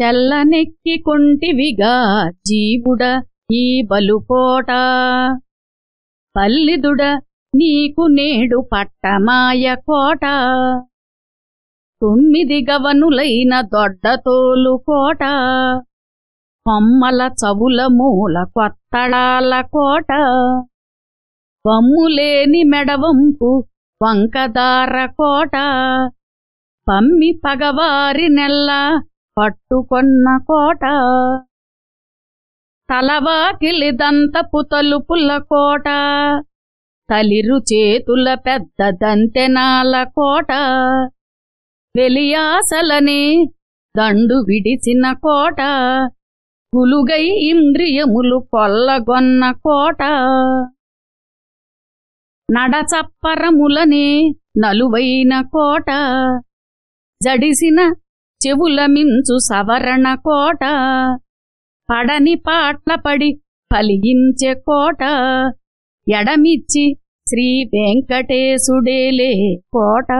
తెల్లనెక్కి కొంటివిగా జీవుడ ఈ బలుకోట పల్లిదుడ నీకు నేడు పట్టమాయ కోట. తొమ్మిది గవనులైన దొడ్డతోలు కోట. కొమ్మల చవుల మూల కొత్తడాల కోట. పమ్ములేని మెడవంపు వంకదార కోట. పమ్మి పగవారి నెల్ల పట్టుకొన్న కోట. తలవాకిలి దంతపు తలుపుల కోట. తలిరు చేతుల పెద్ద దంతెనాల కోట. వెలియాసలనే దండు విడిచిన కోట. గులుగై ఇంద్రియములు కొల్లగొన్న కోట. నడచప్పరములనే నలువైన కోట. జడిసిన చెవుల మించు సవరణ కోట పడని పాట్ల పడి ఫలించే కోట ఎడమిచ్చి శ్రీ వెంకటేశుడేలే కోట.